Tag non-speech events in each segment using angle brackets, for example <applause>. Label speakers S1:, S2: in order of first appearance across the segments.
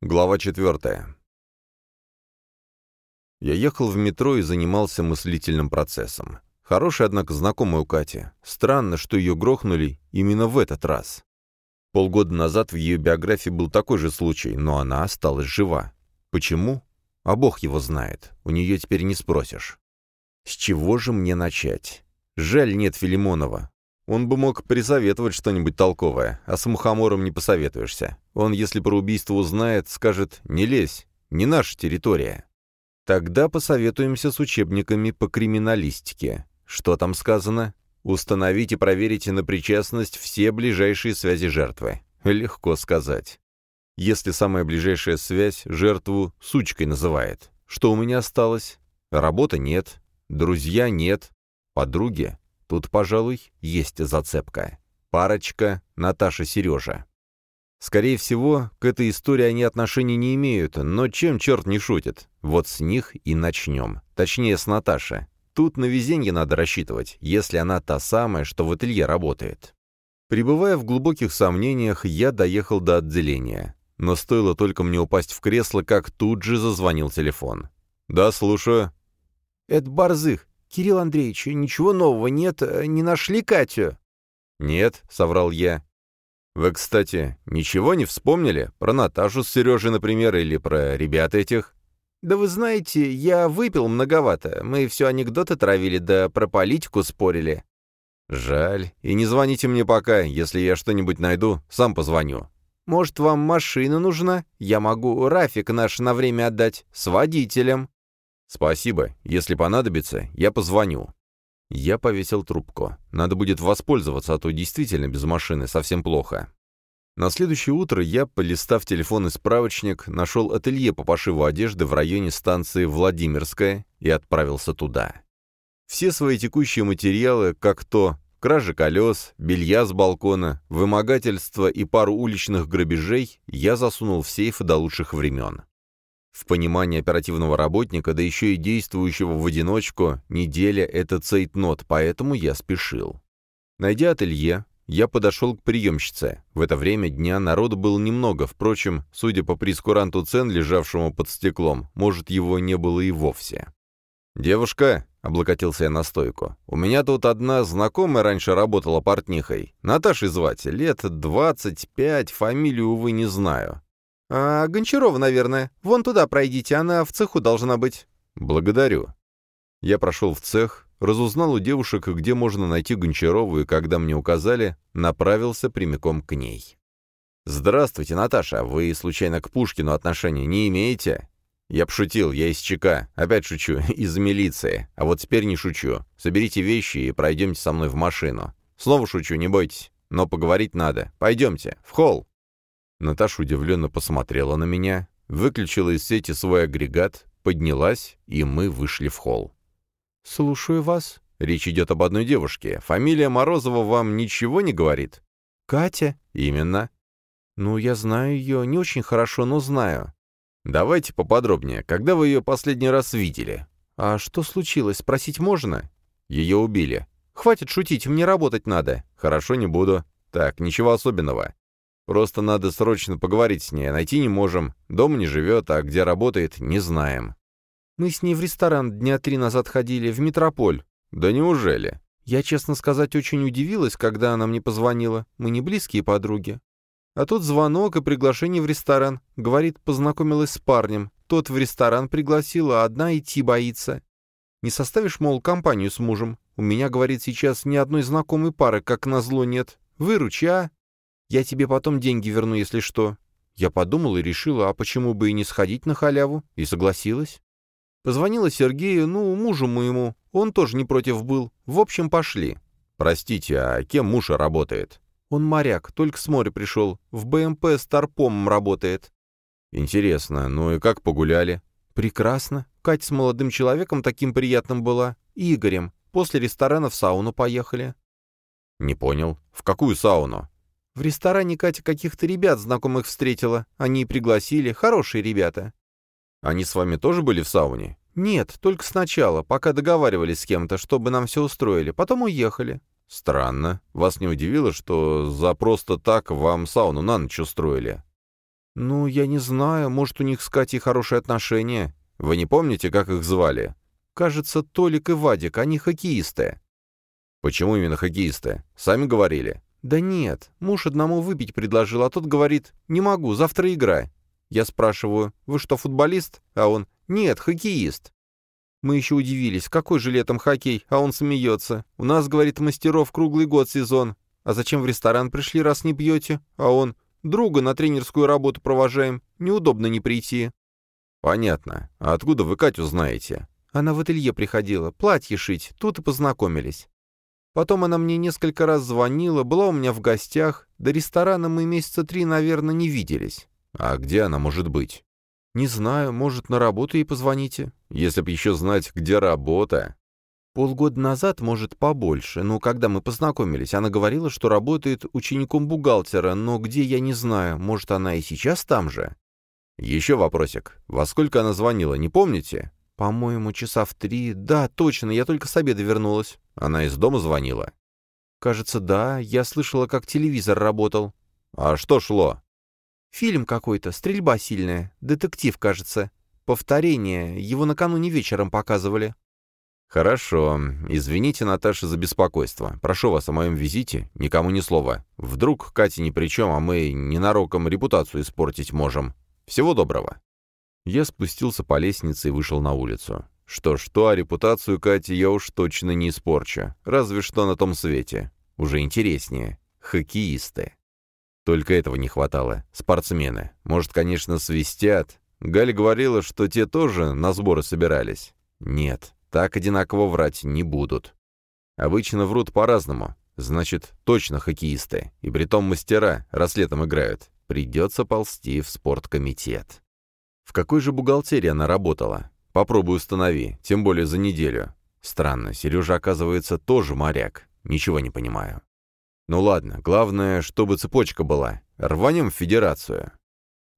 S1: Глава четвертая. Я ехал в метро и занимался мыслительным процессом. Хороший, однако, знакомый у Кати. Странно, что ее грохнули именно в этот раз. Полгода назад в ее биографии был такой же случай, но она осталась жива. Почему? А бог его знает. У нее теперь не спросишь. С чего же мне начать? Жаль, нет Филимонова. Он бы мог присоветовать что-нибудь толковое, а с мухомором не посоветуешься. Он, если про убийство узнает, скажет «не лезь, не наша территория». Тогда посоветуемся с учебниками по криминалистике. Что там сказано? Установить и проверить на причастность все ближайшие связи жертвы. Легко сказать. Если самая ближайшая связь жертву сучкой называет. Что у меня осталось? Работы нет, друзья нет, подруги Тут, пожалуй, есть зацепка. Парочка Наташа-Сережа. Скорее всего, к этой истории они отношения не имеют, но чем черт не шутит? Вот с них и начнем. Точнее, с Наташи. Тут на везенье надо рассчитывать, если она та самая, что в ателье работает. Пребывая в глубоких сомнениях, я доехал до отделения. Но стоило только мне упасть в кресло, как тут же зазвонил телефон. «Да, слушаю».
S2: «Это Барзых. «Кирилл Андреевич, ничего нового нет? Э, не нашли Катю?»
S1: «Нет», — соврал я. «Вы, кстати, ничего не вспомнили? Про Наташу с Сережей, например, или про ребят этих?»
S2: «Да вы знаете, я выпил многовато. Мы все анекдоты травили, да про политику спорили».
S1: «Жаль. И не звоните мне пока. Если я что-нибудь найду, сам позвоню».
S2: «Может, вам машина нужна? Я могу Рафик наш на время отдать. С водителем».
S1: «Спасибо. Если понадобится, я позвоню». Я повесил трубку. Надо будет воспользоваться, а то действительно без машины совсем плохо. На следующее утро я, полистав телефон и справочник, нашел ателье по пошиву одежды в районе станции Владимирская и отправился туда. Все свои текущие материалы, как то кражи колес, белья с балкона, вымогательство и пару уличных грабежей, я засунул в сейф до лучших времен. В понимании оперативного работника, да еще и действующего в одиночку, неделя — это цейтнот, поэтому я спешил. Найдя ателье, я подошел к приемщице. В это время дня народу было немного, впрочем, судя по прескуранту цен, лежавшему под стеклом, может, его не было и вовсе. «Девушка», — облокотился я на стойку, — «у меня тут одна знакомая раньше работала портнихой. Наташей звать, лет двадцать пять, фамилию, увы, не знаю.
S2: «А, Гончарова, наверное. Вон туда пройдите, она в цеху должна быть».
S1: «Благодарю». Я прошел в цех, разузнал у девушек, где можно найти Гончарову, и когда мне указали, направился прямиком к ней. «Здравствуйте, Наташа. Вы, случайно, к Пушкину отношения не имеете?» «Я пошутил, я из ЧК. Опять шучу, <laughs> из милиции. А вот теперь не шучу. Соберите вещи и пройдемте со мной в машину. Снова шучу, не бойтесь. Но поговорить надо. Пойдемте, в холл». Наташа удивленно посмотрела на меня, выключила из сети свой агрегат, поднялась, и мы вышли в холл.
S2: «Слушаю вас».
S1: Речь идет об одной девушке. Фамилия Морозова вам ничего не говорит?
S2: «Катя?»
S1: «Именно».
S2: «Ну, я знаю ее, не очень хорошо, но знаю».
S1: «Давайте поподробнее. Когда вы ее последний раз видели?»
S2: «А что случилось? Спросить можно?»
S1: «Ее убили».
S2: «Хватит шутить, мне работать надо».
S1: «Хорошо, не буду». «Так, ничего особенного. Просто надо срочно поговорить с ней, найти не можем. Дома не живет, а где работает, не знаем».
S2: «Мы с ней в ресторан дня три назад ходили, в Метрополь».
S1: «Да неужели?»
S2: Я, честно сказать, очень удивилась, когда она мне позвонила. Мы не близкие подруги. А тут звонок и приглашение в ресторан. Говорит, познакомилась с парнем. Тот в ресторан пригласил, а одна идти боится. Не составишь, мол, компанию с мужем? У меня, говорит, сейчас ни одной знакомой пары, как назло, нет. Выручи, а? Я тебе потом деньги верну, если что». Я подумала и решила, а почему бы и не сходить на халяву, и согласилась. Позвонила Сергею, ну, мужу моему, он тоже не против был. В общем, пошли.
S1: «Простите, а кем муж работает?»
S2: «Он моряк, только с моря пришел. В БМП с торпомом работает».
S1: «Интересно, ну и как погуляли?»
S2: «Прекрасно. Катя с молодым человеком таким приятным была. Игорем. После ресторана в сауну поехали».
S1: «Не понял. В какую сауну?»
S2: В ресторане Катя каких-то ребят знакомых встретила. Они и пригласили. Хорошие ребята.
S1: Они с вами тоже были в сауне?
S2: Нет, только сначала, пока договаривались с кем-то, чтобы нам все устроили. Потом уехали.
S1: Странно. Вас не удивило, что за просто так вам сауну на ночь устроили?
S2: «Ну, я не знаю, может, у них с Катей хорошие отношения.
S1: Вы не помните, как их звали?»
S2: «Кажется, Толик и Вадик, они хоккеисты».
S1: «Почему именно хоккеисты? Сами говорили?»
S2: «Да нет, муж одному выпить предложил, а тот говорит, не могу, завтра игра». Я спрашиваю, вы что, футболист? А он, нет, хоккеист. Мы еще удивились, какой же летом хоккей, а он смеется. У нас, говорит, мастеров круглый год сезон. А зачем в ресторан пришли, раз не пьете? А он, друга на тренерскую работу провожаем, неудобно не прийти.
S1: Понятно. А откуда вы Катю знаете?
S2: Она в ателье приходила, платье шить, тут и познакомились. Потом она мне несколько раз звонила, была у меня в гостях. До ресторана мы месяца три, наверное, не виделись.
S1: А где она может быть?
S2: Не знаю, может, на работу ей позвоните.
S1: Если б еще знать, где работа.
S2: Полгода назад, может, побольше, но когда мы познакомились, она говорила, что работает учеником бухгалтера, но где, я не знаю, может, она и сейчас там же?
S1: Еще вопросик. Во сколько она звонила, не помните?
S2: По-моему, часа в три. Да, точно, я только с обеда вернулась.
S1: Она из дома звонила?
S2: Кажется, да. Я слышала, как телевизор работал.
S1: А что шло?
S2: Фильм какой-то, стрельба сильная. Детектив, кажется. Повторение. Его накануне вечером показывали.
S1: «Хорошо. Извините, Наташа, за беспокойство. Прошу вас о моем визите. Никому ни слова. Вдруг Катя ни при чем, а мы ненароком репутацию испортить можем. Всего доброго». Я спустился по лестнице и вышел на улицу. Что-что, а репутацию Кати я уж точно не испорчу. Разве что на том свете. Уже интереснее. Хоккеисты. Только этого не хватало. Спортсмены. Может, конечно, свистят. Галя говорила, что те тоже на сборы собирались. Нет, так одинаково врать не будут. Обычно врут по-разному. Значит, точно хоккеисты. И притом мастера, раз летом играют. Придется ползти в спорткомитет. В какой же бухгалтерии она работала? Попробуй установи, тем более за неделю. Странно, Сережа, оказывается, тоже моряк. Ничего не понимаю. Ну ладно, главное, чтобы цепочка была. Рванем в федерацию.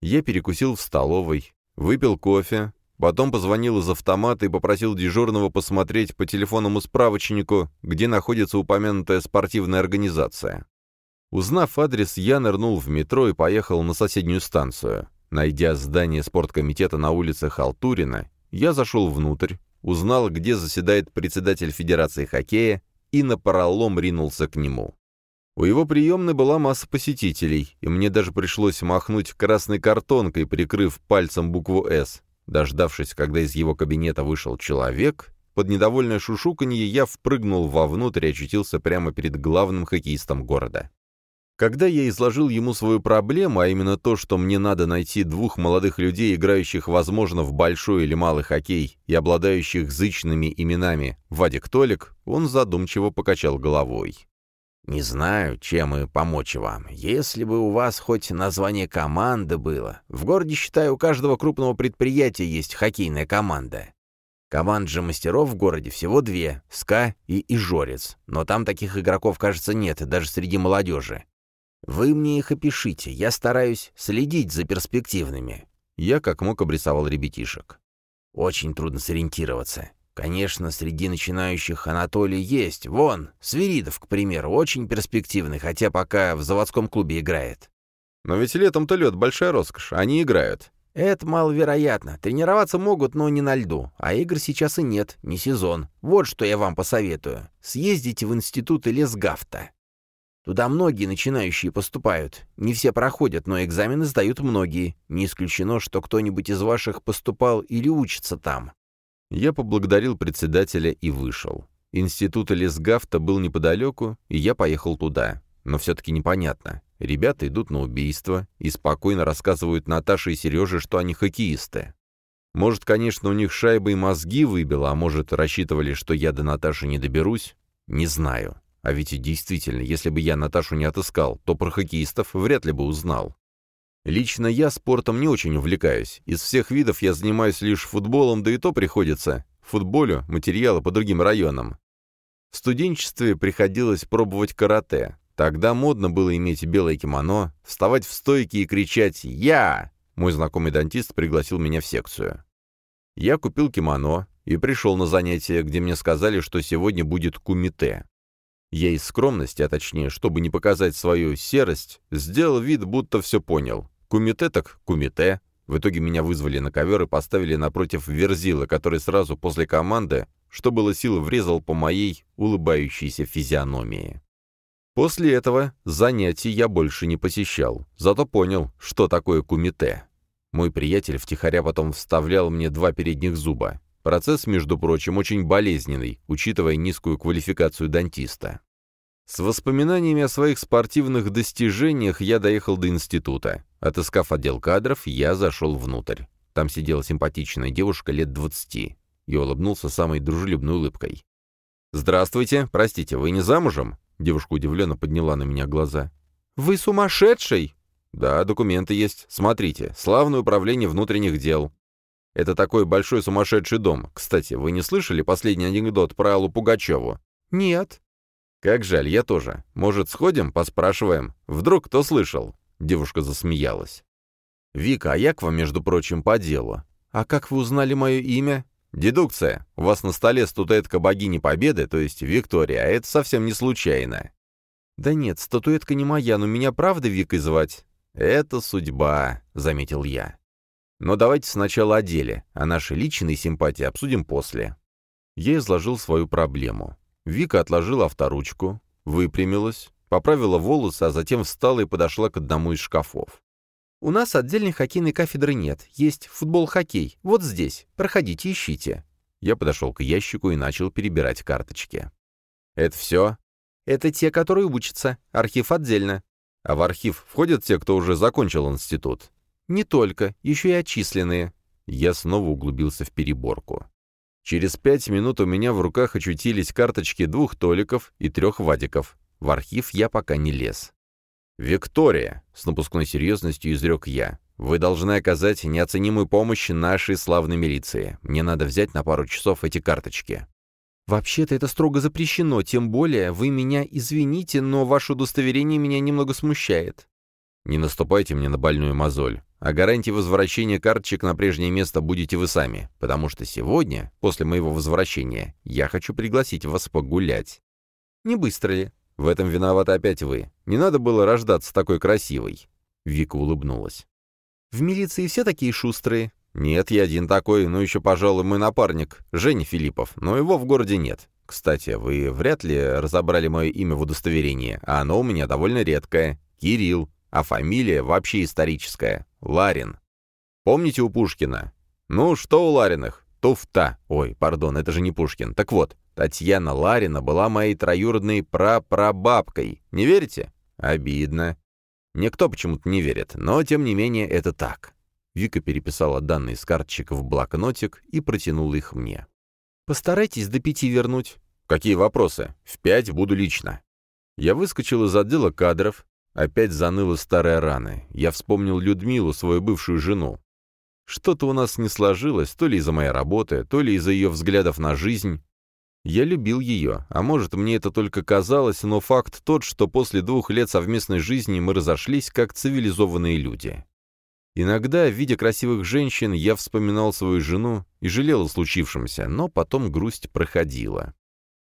S1: Я перекусил в столовой, выпил кофе, потом позвонил из автомата и попросил дежурного посмотреть по телефонному справочнику, где находится упомянутая спортивная организация. Узнав адрес, я нырнул в метро и поехал на соседнюю станцию. Найдя здание спорткомитета на улице Халтурина, я зашел внутрь, узнал, где заседает председатель Федерации хоккея, и напролом ринулся к нему. У его приемной была масса посетителей, и мне даже пришлось махнуть красной картонкой, прикрыв пальцем букву «С». Дождавшись, когда из его кабинета вышел человек, под недовольное шушуканье я впрыгнул вовнутрь и очутился прямо перед главным хоккеистом города. Когда я изложил ему свою проблему, а именно то, что мне надо найти двух молодых людей, играющих, возможно, в большой или малый хоккей и обладающих зычными именами Вадик Толик, он задумчиво покачал головой.
S3: «Не знаю, чем и помочь вам. Если бы у вас хоть название команды было. В городе, считаю, у каждого крупного предприятия есть хоккейная команда. Команд же мастеров в городе всего две — СКА и Ижорец. Но там таких игроков, кажется, нет, даже среди молодежи. Вы мне их опишите, я стараюсь следить за перспективными.
S1: Я как мог обрисовал ребятишек.
S3: Очень трудно сориентироваться. Конечно, среди начинающих Анатолий есть. Вон, Свиридов, к примеру, очень перспективный, хотя пока в заводском клубе играет.
S1: Но ведь летом-то лед большая роскошь, они играют.
S3: Это маловероятно. Тренироваться могут, но не на льду. А игр сейчас и нет, не сезон. Вот что я вам посоветую. Съездите в институт Лесгафта. Туда многие начинающие поступают. Не все проходят, но экзамены сдают многие. Не исключено, что кто-нибудь из ваших поступал или учится там.
S1: Я поблагодарил председателя и вышел. Институт Лесгафта был неподалеку, и я поехал туда. Но все-таки непонятно. Ребята идут на убийство и спокойно рассказывают Наташе и Сереже, что они хоккеисты. Может, конечно, у них шайба и мозги выбило, а может, рассчитывали, что я до Наташи не доберусь? Не знаю. А ведь действительно, если бы я Наташу не отыскал, то про хоккеистов вряд ли бы узнал. Лично я спортом не очень увлекаюсь. Из всех видов я занимаюсь лишь футболом, да и то приходится. Футболю материалы по другим районам. В студенчестве приходилось пробовать карате. Тогда модно было иметь белое кимоно, вставать в стойки и кричать «Я!». Мой знакомый дантист пригласил меня в секцию. Я купил кимоно и пришел на занятие, где мне сказали, что сегодня будет кумите. Я из скромности, а точнее, чтобы не показать свою серость, сделал вид, будто все понял. Кумите так кумите. В итоге меня вызвали на ковер и поставили напротив Верзила, который сразу после команды, что было силы, врезал по моей улыбающейся физиономии. После этого занятий я больше не посещал, зато понял, что такое кумите. Мой приятель втихаря потом вставлял мне два передних зуба. Процесс, между прочим, очень болезненный, учитывая низкую квалификацию дантиста. С воспоминаниями о своих спортивных достижениях я доехал до института. Отыскав отдел кадров, я зашел внутрь. Там сидела симпатичная девушка лет двадцати. Я улыбнулся самой дружелюбной улыбкой. «Здравствуйте. Простите, вы не замужем?» Девушка удивленно подняла на меня глаза.
S2: «Вы сумасшедший!»
S1: «Да, документы есть. Смотрите. Славное управление внутренних дел. Это такой большой сумасшедший дом. Кстати, вы не слышали последний анекдот про Аллу Пугачеву?»
S2: «Нет».
S1: «Как жаль, я тоже. Может, сходим, поспрашиваем? Вдруг кто слышал?» Девушка засмеялась. «Вика, а я к вам, между прочим, по делу.
S2: А как вы узнали мое имя?»
S1: «Дедукция. У вас на столе статуэтка богини Победы, то есть Виктория, а это совсем не случайно».
S2: «Да нет, статуэтка не моя, но меня правда Викой звать?»
S1: «Это судьба», — заметил я. «Но давайте сначала о деле, а наши личные симпатии обсудим после». Я изложил свою проблему. Вика отложила авторучку, выпрямилась, поправила волосы, а затем встала и подошла к одному из шкафов.
S2: «У нас отдельной хоккейной кафедры нет. Есть футбол-хоккей. Вот здесь. Проходите, ищите».
S1: Я подошел к ящику и начал перебирать карточки. «Это все?»
S2: «Это те, которые учатся. Архив отдельно».
S1: «А в архив входят те, кто уже закончил институт?»
S2: «Не только. Еще и отчисленные».
S1: Я снова углубился в переборку. Через пять минут у меня в руках очутились карточки двух Толиков и трех Вадиков. В архив я пока не лез. «Виктория», — с напускной серьезностью изрек я, — «вы должны оказать неоценимую помощь нашей славной милиции. Мне надо взять на пару часов эти карточки».
S2: «Вообще-то это строго запрещено, тем более вы меня извините, но ваше удостоверение меня немного смущает».
S1: «Не наступайте мне на больную мозоль. А гарантии возвращения карточек на прежнее место будете вы сами, потому что сегодня, после моего возвращения, я хочу пригласить вас погулять».
S2: «Не быстро ли?»
S1: В этом виноваты опять вы. Не надо было рождаться такой красивой». Вика улыбнулась.
S2: «В милиции все такие шустрые?»
S1: «Нет, я один такой, ну еще, пожалуй, мой напарник, Женя Филиппов, но его в городе нет. Кстати, вы вряд ли разобрали мое имя в удостоверении, а оно у меня довольно редкое. Кирилл, а фамилия вообще историческая. Ларин. Помните у Пушкина? Ну, что у Лариных? Туфта. Ой, пардон, это же не Пушкин. Так вот, Татьяна Ларина была моей троюродной прапрабабкой. Не верите? Обидно. Никто почему-то не верит, но, тем не менее, это так. Вика переписала данные с карточек в блокнотик и протянула их мне.
S2: «Постарайтесь до пяти вернуть».
S1: «Какие вопросы? В пять буду лично». Я выскочил из отдела кадров. Опять заныла старая рана. Я вспомнил Людмилу, свою бывшую жену. Что-то у нас не сложилось, то ли из-за моей работы, то ли из-за ее взглядов на жизнь. Я любил ее, а может, мне это только казалось, но факт тот, что после двух лет совместной жизни мы разошлись как цивилизованные люди. Иногда, видя красивых женщин, я вспоминал свою жену и жалел о случившемся, но потом грусть проходила.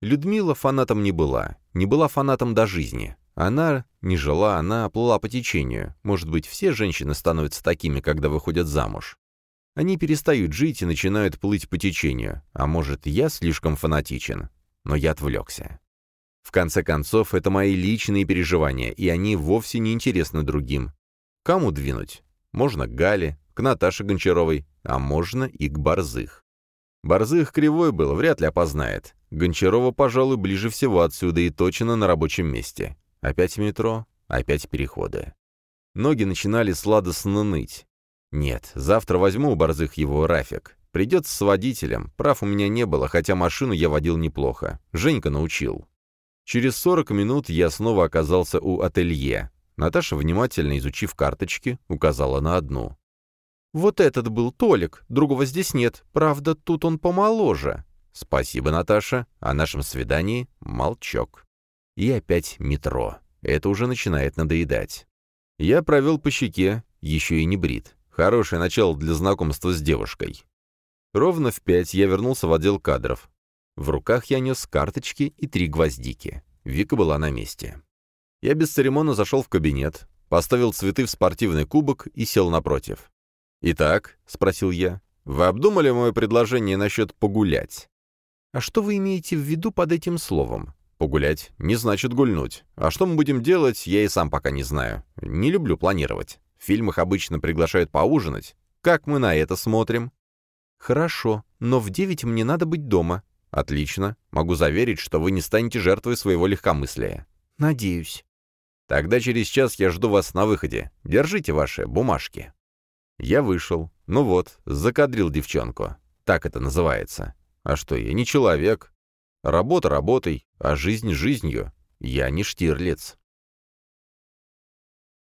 S1: Людмила фанатом не была, не была фанатом до жизни. Она не жила, она плыла по течению. Может быть, все женщины становятся такими, когда выходят замуж. Они перестают жить и начинают плыть по течению. А может, я слишком фанатичен? Но я отвлекся. В конце концов, это мои личные переживания, и они вовсе не интересны другим. Кому двинуть? Можно к Гале, к Наташе Гончаровой, а можно и к Борзых. Борзых кривой был, вряд ли опознает. Гончарова, пожалуй, ближе всего отсюда и точно на рабочем месте. Опять метро, опять переходы. Ноги начинали сладостно ныть. Нет, завтра возьму у борзых его рафик. Придется с водителем. Прав у меня не было, хотя машину я водил неплохо. Женька научил. Через 40 минут я снова оказался у ателье. Наташа, внимательно изучив карточки, указала на одну.
S2: «Вот этот был Толик, другого здесь нет. Правда, тут он помоложе».
S1: «Спасибо, Наташа. О нашем свидании молчок». И опять метро. Это уже начинает надоедать. Я провел по щеке, еще и не брит. Хорошее начало для знакомства с девушкой. Ровно в пять я вернулся в отдел кадров. В руках я нес карточки и три гвоздики. Вика была на месте. Я без церемонно зашел в кабинет. поставил цветы в спортивный кубок и сел напротив. «Итак», — спросил я, — «вы обдумали мое предложение насчет погулять?»
S2: «А что вы имеете в виду под этим словом?»
S1: «Погулять не значит гульнуть. А что мы будем делать, я и сам пока не знаю. Не люблю планировать. В фильмах обычно приглашают поужинать. Как мы на это смотрим?»
S2: «Хорошо, но в девять мне надо быть дома».
S1: «Отлично. Могу заверить, что вы не станете жертвой своего легкомыслия».
S2: «Надеюсь».
S1: «Тогда через час я жду вас на выходе. Держите ваши бумажки». Я вышел. Ну вот, закадрил девчонку. Так это называется. А что, я не человек. Работа работой, а жизнь жизнью. Я не Штирлиц.